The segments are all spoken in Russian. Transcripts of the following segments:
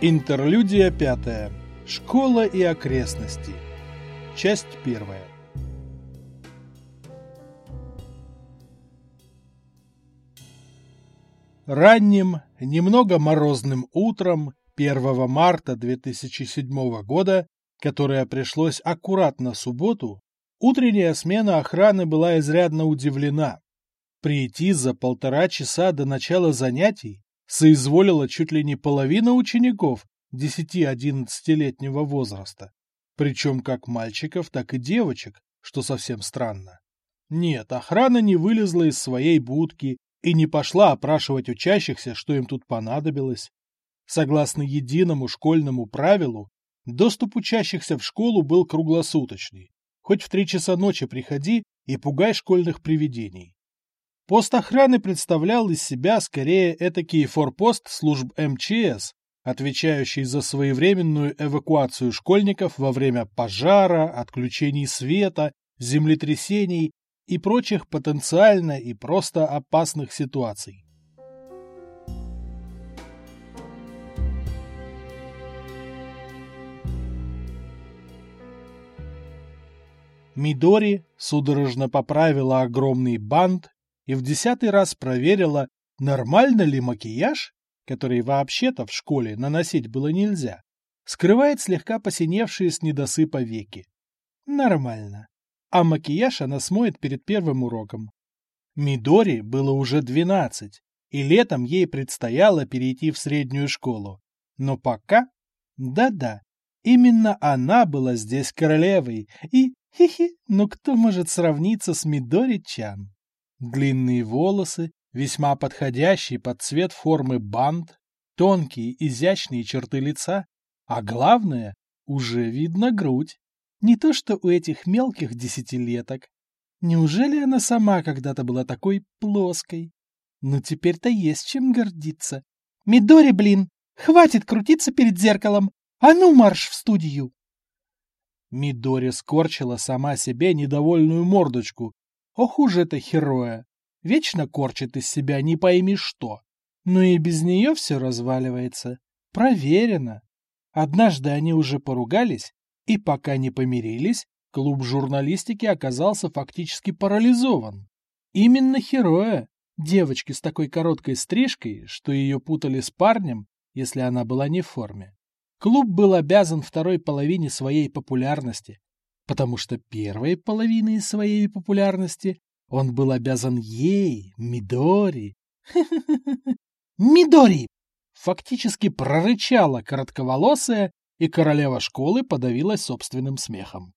Интерлюдия пятая. Школа и окрестности. Часть первая. Ранним, немного морозным утром 1 марта 2007 года, которое пришлось аккуратно субботу, утренняя смена охраны была изрядно удивлена. Прийти за полтора часа до начала занятий соизволила чуть ли не половина учеников 10-11-летнего возраста, причем как мальчиков, так и девочек, что совсем странно. Нет, охрана не вылезла из своей будки и не пошла опрашивать учащихся, что им тут понадобилось. Согласно единому школьному правилу, доступ учащихся в школу был круглосуточный. Хоть в три часа ночи приходи и пугай школьных привидений. Пост охраны представлял из себя скорее этакий форпост служб МЧС, отвечающий за своевременную эвакуацию школьников во время пожара, отключений света, землетрясений и прочих потенциально и просто опасных ситуаций. Мидори судорожно поправила огромный бант и в десятый раз проверила, нормально ли макияж, который вообще-то в школе наносить было нельзя, скрывает слегка посиневшие с недосыпа веки. Нормально а макияж она смоет перед первым уроком. Мидори было уже двенадцать, и летом ей предстояло перейти в среднюю школу. Но пока... Да-да, именно она была здесь королевой, и... Хи-хи, ну кто может сравниться с Мидори-чан? Длинные волосы, весьма подходящий под цвет формы бант, тонкие изящные черты лица, а главное, уже видно грудь. Не то что у этих мелких десятилеток. Неужели она сама когда-то была такой плоской? Ну теперь-то есть чем гордиться. Мидори, блин, хватит крутиться перед зеркалом. А ну марш в студию! Мидори скорчила сама себе недовольную мордочку. Ох уж это хероя! Вечно корчит из себя не пойми что. Но и без нее все разваливается. Проверено. Однажды они уже поругались, и пока не помирились, клуб журналистики оказался фактически парализован. Именно Хероя, девочки с такой короткой стрижкой, что ее путали с парнем, если она была не в форме. Клуб был обязан второй половине своей популярности, потому что первой половиной своей популярности он был обязан ей, Мидори. Мидори! Фактически прорычала коротковолосая и королева школы подавилась собственным смехом.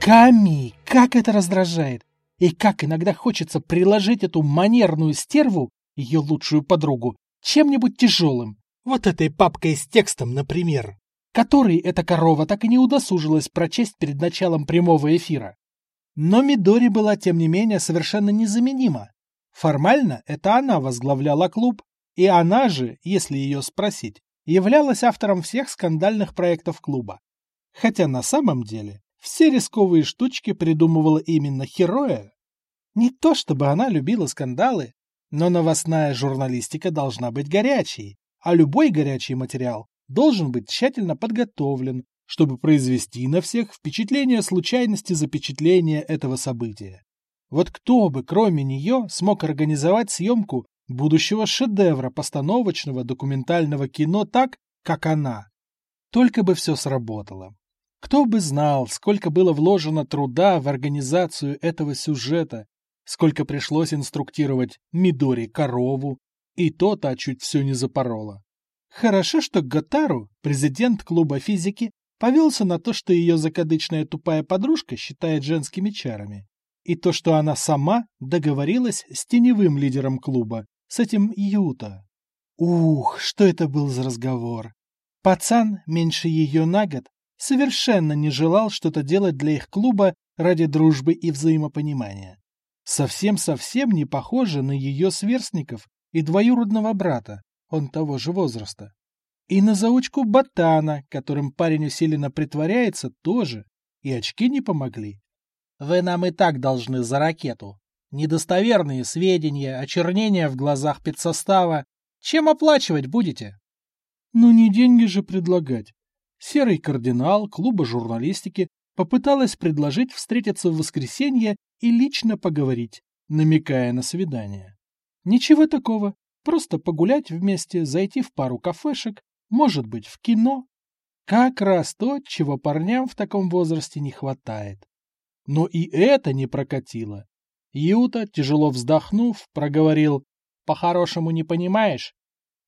Ками, как это раздражает! И как иногда хочется приложить эту манерную стерву, ее лучшую подругу, чем-нибудь тяжелым. Вот этой папкой с текстом, например, который эта корова так и не удосужилась прочесть перед началом прямого эфира. Но Мидори была, тем не менее, совершенно незаменима. Формально это она возглавляла клуб, и она же, если ее спросить, являлась автором всех скандальных проектов клуба. Хотя на самом деле все рисковые штучки придумывала именно Хероя. Не то чтобы она любила скандалы, но новостная журналистика должна быть горячей, а любой горячий материал должен быть тщательно подготовлен, чтобы произвести на всех впечатление случайности запечатления этого события. Вот кто бы, кроме нее, смог организовать съемку будущего шедевра постановочного документального кино так, как она? Только бы все сработало. Кто бы знал, сколько было вложено труда в организацию этого сюжета, сколько пришлось инструктировать Мидори корову, и то-то чуть все не запороло. Хорошо, что Гатару, президент клуба физики, повелся на то, что ее закадычная тупая подружка считает женскими чарами, и то, что она сама договорилась с теневым лидером клуба, с этим Юта. Ух, что это был за разговор! Пацан, меньше ее на год, совершенно не желал что-то делать для их клуба ради дружбы и взаимопонимания. Совсем-совсем не похоже на ее сверстников и двоюродного брата, он того же возраста. И на заучку ботана, которым парень усиленно притворяется, тоже. И очки не помогли. Вы нам и так должны за ракету. Недостоверные сведения, очернения в глазах педсостава. Чем оплачивать будете? Ну не деньги же предлагать. Серый кардинал клуба журналистики попыталась предложить встретиться в воскресенье и лично поговорить, намекая на свидание. Ничего такого, просто погулять вместе, зайти в пару кафешек, может быть, в кино. Как раз то, чего парням в таком возрасте не хватает. Но и это не прокатило. Юта, тяжело вздохнув, проговорил «По-хорошему не понимаешь?»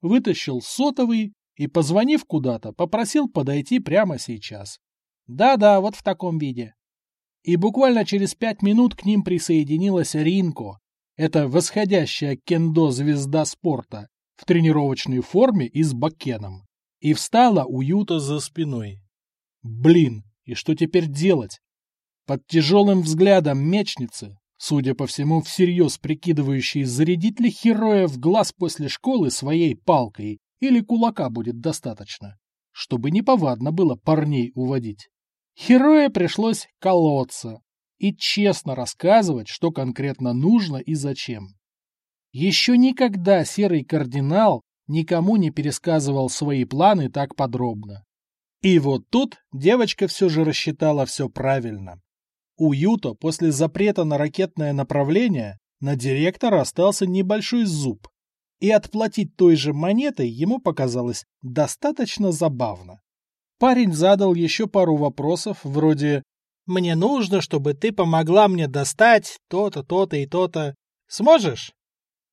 Вытащил сотовый и, позвонив куда-то, попросил подойти прямо сейчас. Да-да, вот в таком виде. И буквально через пять минут к ним присоединилась Ринко. Это восходящая кендо-звезда спорта в тренировочной форме и с бакеном. И встала у Юта за спиной. Блин, и что теперь делать? Под тяжелым взглядом мечницы, судя по всему, всерьез прикидывающей, зарядить ли героя в глаз после школы своей палкой или кулака будет достаточно, чтобы неповадно было парней уводить. Героя пришлось колоться и честно рассказывать, что конкретно нужно и зачем. Еще никогда серый кардинал никому не пересказывал свои планы так подробно. И вот тут девочка все же рассчитала все правильно. У Юто после запрета на ракетное направление на директора остался небольшой зуб, и отплатить той же монетой ему показалось достаточно забавно. Парень задал еще пару вопросов, вроде «Мне нужно, чтобы ты помогла мне достать то-то, то-то и то-то. Сможешь?»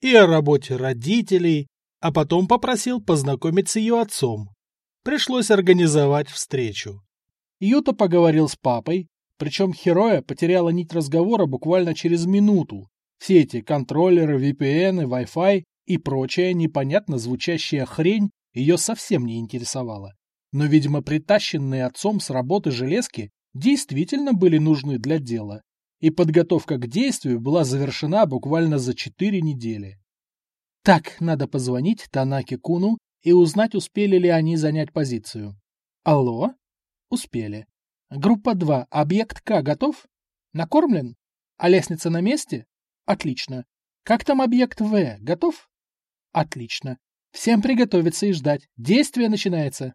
И о работе родителей, а потом попросил познакомить с ее отцом. Пришлось организовать встречу. Юта поговорил с папой, причем Хероя потеряла нить разговора буквально через минуту. Все эти контроллеры, VPN, Wi-Fi и прочая непонятно звучащая хрень ее совсем не интересовала но, видимо, притащенные отцом с работы железки действительно были нужны для дела, и подготовка к действию была завершена буквально за четыре недели. Так, надо позвонить Танаке Куну и узнать, успели ли они занять позицию. Алло? Успели. Группа 2, объект К готов? Накормлен? А лестница на месте? Отлично. Как там объект В, готов? Отлично. Всем приготовиться и ждать. Действие начинается.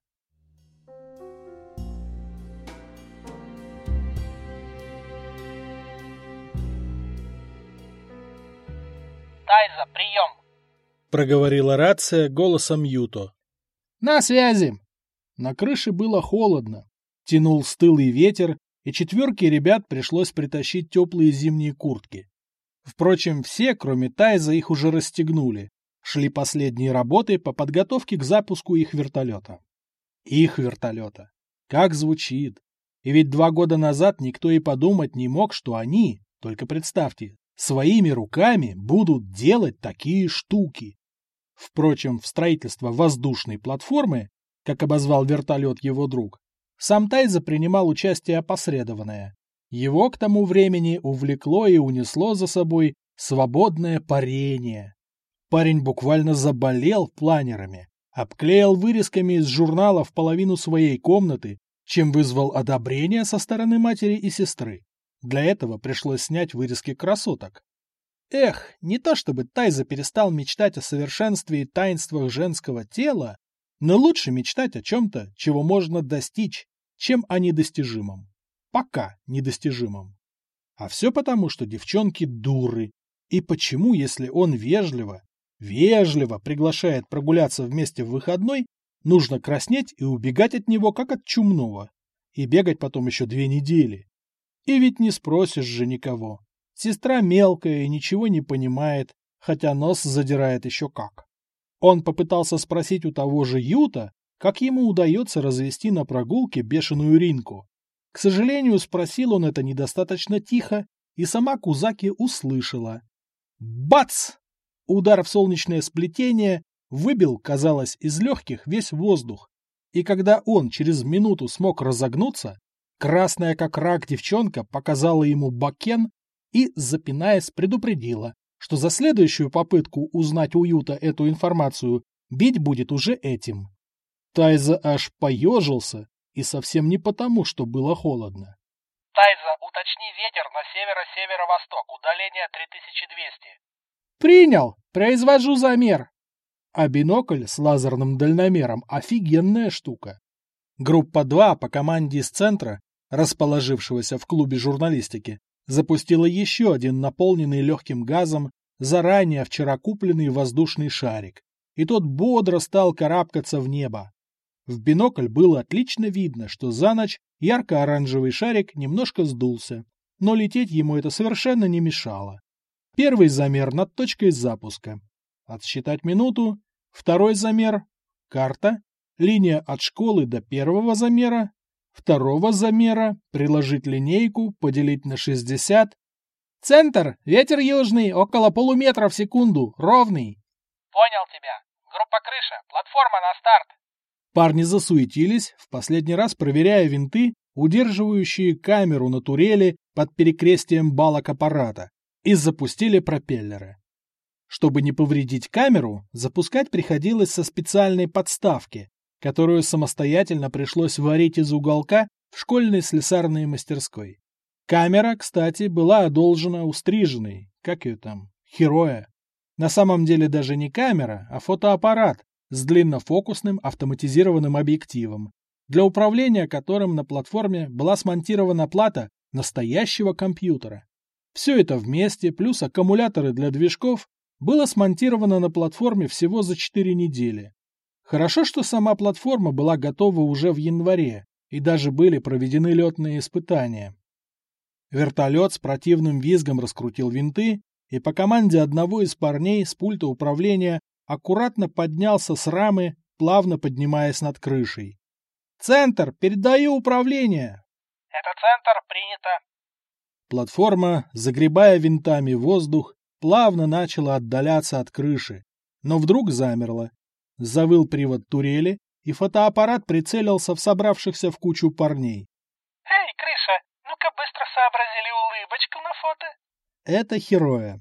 Тайза, прием!» — проговорила рация голосом Юто. «На связи!» На крыше было холодно. Тянул стылый ветер, и четверке ребят пришлось притащить теплые зимние куртки. Впрочем, все, кроме Тайза, их уже расстегнули. Шли последние работы по подготовке к запуску их вертолета. Их вертолета. Как звучит. И ведь два года назад никто и подумать не мог, что они, только представьте, своими руками будут делать такие штуки. Впрочем, в строительство воздушной платформы, как обозвал вертолет его друг, сам Тайза принимал участие опосредованное. Его к тому времени увлекло и унесло за собой свободное парение. Парень буквально заболел планерами, обклеил вырезками из журналов половину своей комнаты, чем вызвал одобрение со стороны матери и сестры. Для этого пришлось снять вырезки красоток. Эх, не то чтобы Тайза перестал мечтать о совершенстве и таинствах женского тела, но лучше мечтать о чем-то, чего можно достичь, чем о недостижимом. Пока недостижимом. А все потому, что девчонки дуры. И почему, если он вежливо, вежливо приглашает прогуляться вместе в выходной, нужно краснеть и убегать от него, как от чумного, и бегать потом еще две недели? И ведь не спросишь же никого. Сестра мелкая и ничего не понимает, хотя нос задирает еще как. Он попытался спросить у того же Юта, как ему удается развести на прогулке бешеную Ринку. К сожалению, спросил он это недостаточно тихо, и сама Кузаки услышала. Бац! Удар в солнечное сплетение выбил, казалось, из легких весь воздух. И когда он через минуту смог разогнуться, Красная как рак девчонка показала ему бакен и, запинаясь, предупредила, что за следующую попытку узнать у Юта эту информацию бить будет уже этим. Тайза аж поежился, и совсем не потому, что было холодно. Тайза, уточни ветер на северо-северо-восток, удаление 3200. Принял, произвожу замер. А бинокль с лазерным дальномером – офигенная штука. Группа 2 по команде из центра, расположившегося в клубе журналистики, запустила еще один наполненный легким газом, заранее вчера купленный воздушный шарик, и тот бодро стал карабкаться в небо. В бинокль было отлично видно, что за ночь ярко-оранжевый шарик немножко сдулся, но лететь ему это совершенно не мешало. Первый замер над точкой запуска. Отсчитать минуту. Второй замер. Карта. Линия от школы до первого замера. Второго замера. Приложить линейку, поделить на 60. Центр. Ветер южный, около полуметра в секунду. Ровный. Понял тебя. Группа крыша. Платформа на старт. Парни засуетились, в последний раз проверяя винты, удерживающие камеру на турели под перекрестием балок аппарата, и запустили пропеллеры. Чтобы не повредить камеру, запускать приходилось со специальной подставки, которую самостоятельно пришлось варить из уголка в школьной слесарной мастерской. Камера, кстати, была одолжена у стриженной, как ее там, Хероя. На самом деле даже не камера, а фотоаппарат, с длиннофокусным автоматизированным объективом, для управления которым на платформе была смонтирована плата настоящего компьютера. Все это вместе, плюс аккумуляторы для движков, было смонтировано на платформе всего за 4 недели. Хорошо, что сама платформа была готова уже в январе, и даже были проведены летные испытания. Вертолет с противным визгом раскрутил винты, и по команде одного из парней с пульта управления аккуратно поднялся с рамы, плавно поднимаясь над крышей. «Центр, передаю управление!» «Это центр, принято!» Платформа, загребая винтами воздух, плавно начала отдаляться от крыши, но вдруг замерла. Завыл привод турели, и фотоаппарат прицелился в собравшихся в кучу парней. «Эй, крыша, ну-ка быстро сообразили улыбочку на фото!» Это Хероя.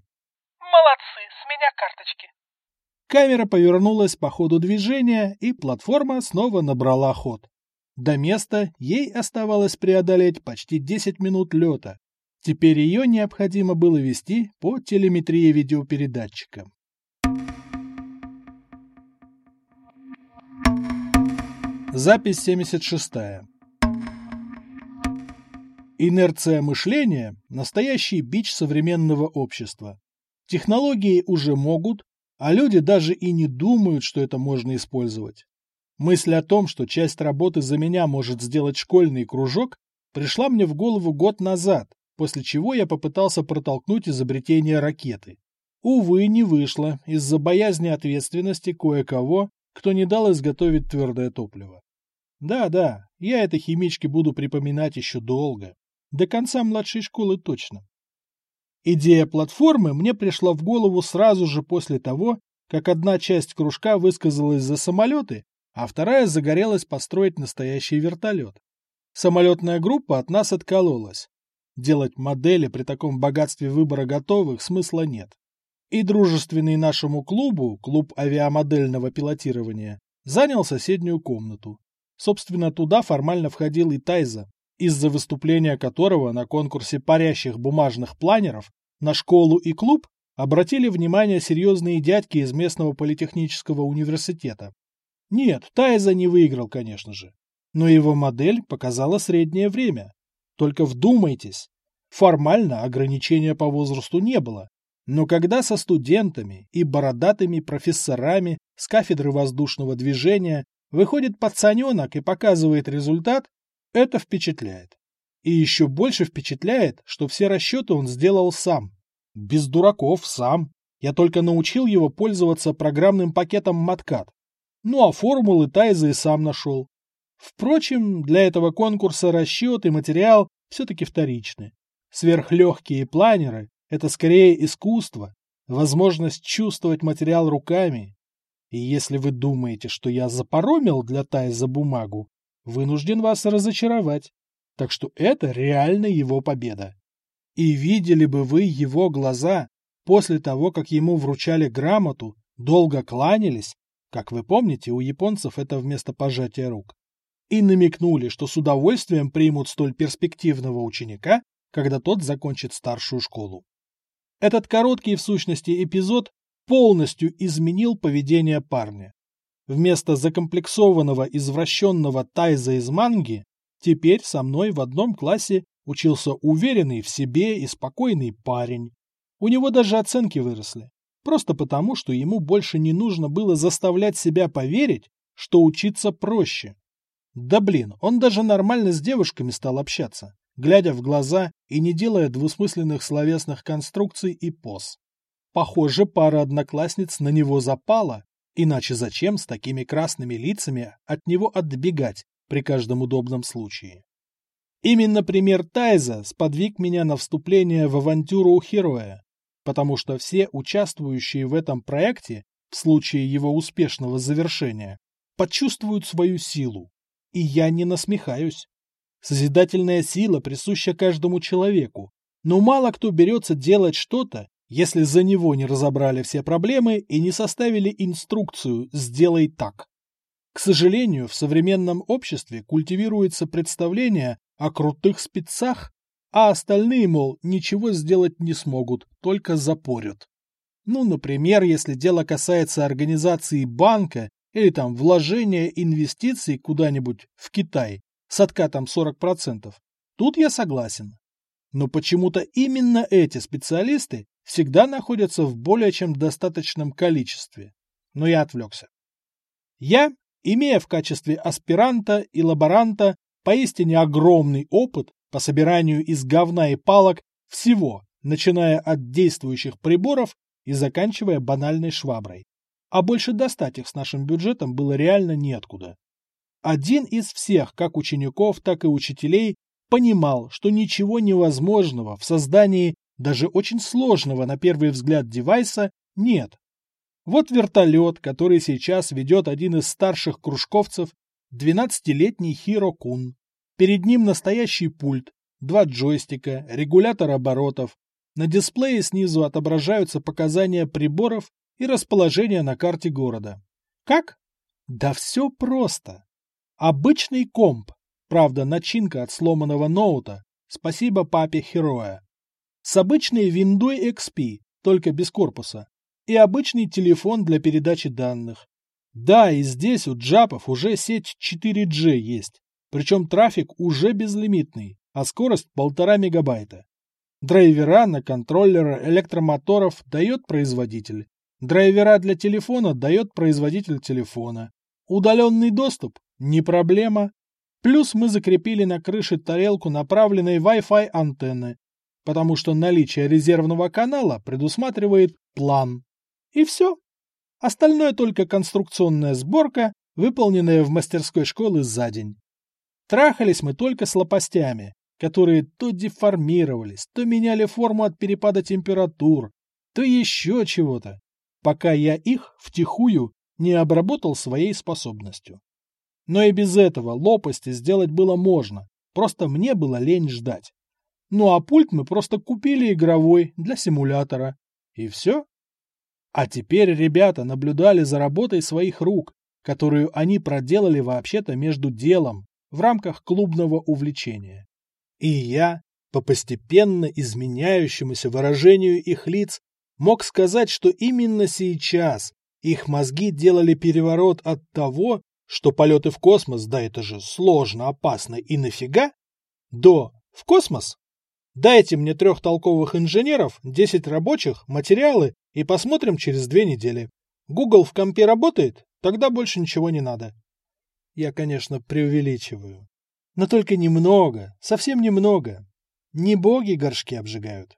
«Молодцы, с меня карточки!» Камера повернулась по ходу движения, и платформа снова набрала ход. До места ей оставалось преодолеть почти 10 минут лета. Теперь ее необходимо было вести по телеметрии видеопередатчика. Запись 76. Инерция мышления – настоящий бич современного общества. Технологии уже могут, а люди даже и не думают, что это можно использовать. Мысль о том, что часть работы за меня может сделать школьный кружок, пришла мне в голову год назад, после чего я попытался протолкнуть изобретение ракеты. Увы, не вышло из-за боязни ответственности кое-кого, кто не дал изготовить твердое топливо. Да-да, я это химичке буду припоминать еще долго. До конца младшей школы точно. Идея платформы мне пришла в голову сразу же после того, как одна часть кружка высказалась за самолеты, а вторая загорелась построить настоящий вертолет. Самолетная группа от нас откололась. Делать модели при таком богатстве выбора готовых смысла нет. И дружественный нашему клубу, клуб авиамодельного пилотирования, занял соседнюю комнату. Собственно, туда формально входил и Тайза, из-за выступления которого на конкурсе парящих бумажных планеров на школу и клуб обратили внимание серьезные дядьки из местного политехнического университета. Нет, Тайза не выиграл, конечно же, но его модель показала среднее время. Только вдумайтесь, формально ограничения по возрасту не было, но когда со студентами и бородатыми профессорами с кафедры воздушного движения выходит пацаненок и показывает результат, это впечатляет. И еще больше впечатляет, что все расчеты он сделал сам. Без дураков, сам. Я только научил его пользоваться программным пакетом MatCat. Ну а формулы Тайза и сам нашел. Впрочем, для этого конкурса расчет и материал все-таки вторичны. Сверхлегкие планеры – это скорее искусство, возможность чувствовать материал руками. И если вы думаете, что я запоромил для Тайза бумагу, вынужден вас разочаровать. Так что это реально его победа. И видели бы вы его глаза после того, как ему вручали грамоту, долго кланялись, как вы помните, у японцев это вместо пожатия рук. и намекнули, что с удовольствием примут столь перспективного ученика, когда тот закончит старшую школу. Этот короткий, в сущности, эпизод полностью изменил поведение парня. Вместо закомплексованного, извращенного Тайза из манги, теперь со мной в одном классе учился уверенный в себе и спокойный парень. У него даже оценки выросли. Просто потому, что ему больше не нужно было заставлять себя поверить, что учиться проще. Да блин, он даже нормально с девушками стал общаться, глядя в глаза и не делая двусмысленных словесных конструкций и поз. Похоже, пара одноклассниц на него запала, иначе зачем с такими красными лицами от него отбегать при каждом удобном случае? Именно пример Тайза сподвиг меня на вступление в авантюру у Хероя, потому что все участвующие в этом проекте, в случае его успешного завершения, почувствуют свою силу. И я не насмехаюсь. Созидательная сила присуща каждому человеку, но мало кто берется делать что-то, если за него не разобрали все проблемы и не составили инструкцию «сделай так». К сожалению, в современном обществе культивируется представление о крутых спецах, а остальные, мол, ничего сделать не смогут, только запорят. Ну, например, если дело касается организации банка или там вложения инвестиций куда-нибудь в Китай с откатом 40%, тут я согласен. Но почему-то именно эти специалисты всегда находятся в более чем достаточном количестве. Но я отвлекся. Я, имея в качестве аспиранта и лаборанта поистине огромный опыт по собиранию из говна и палок всего, начиная от действующих приборов и заканчивая банальной шваброй. А больше достать их с нашим бюджетом было реально неоткуда. Один из всех, как учеников, так и учителей, понимал, что ничего невозможного в создании даже очень сложного на первый взгляд девайса нет. Вот вертолет, который сейчас ведет один из старших кружковцев 12-летний Хиро Кун. Перед ним настоящий пульт, два джойстика, регулятор оборотов. На дисплее снизу отображаются показания приборов и расположение на карте города. Как? Да все просто. Обычный комп, правда начинка от сломанного ноута, спасибо папе Хероя. С обычной виндой XP, только без корпуса, и обычный телефон для передачи данных. Да, и здесь у джапов уже сеть 4G есть, причем трафик уже безлимитный, а скорость полтора мегабайта. Драйвера на контроллеры электромоторов дает производитель. Драйвера для телефона дает производитель телефона. Удаленный доступ – не проблема. Плюс мы закрепили на крыше тарелку направленной Wi-Fi антенны, потому что наличие резервного канала предусматривает план. И все. Остальное только конструкционная сборка, выполненная в мастерской школы за день. Трахались мы только с лопастями, которые то деформировались, то меняли форму от перепада температур, то еще чего-то, пока я их втихую не обработал своей способностью. Но и без этого лопасти сделать было можно, просто мне было лень ждать. Ну а пульт мы просто купили игровой для симулятора. И все. А теперь ребята наблюдали за работой своих рук, которую они проделали вообще-то между делом, в рамках клубного увлечения. И я, по постепенно изменяющемуся выражению их лиц, мог сказать, что именно сейчас их мозги делали переворот от того, что полеты в космос, да это же сложно, опасно и нафига, до «в космос? Дайте мне трех толковых инженеров, десять рабочих, материалы и посмотрим через две недели. Google в компе работает? Тогда больше ничего не надо. Я, конечно, преувеличиваю. Но только немного, совсем немного. Не боги горшки обжигают.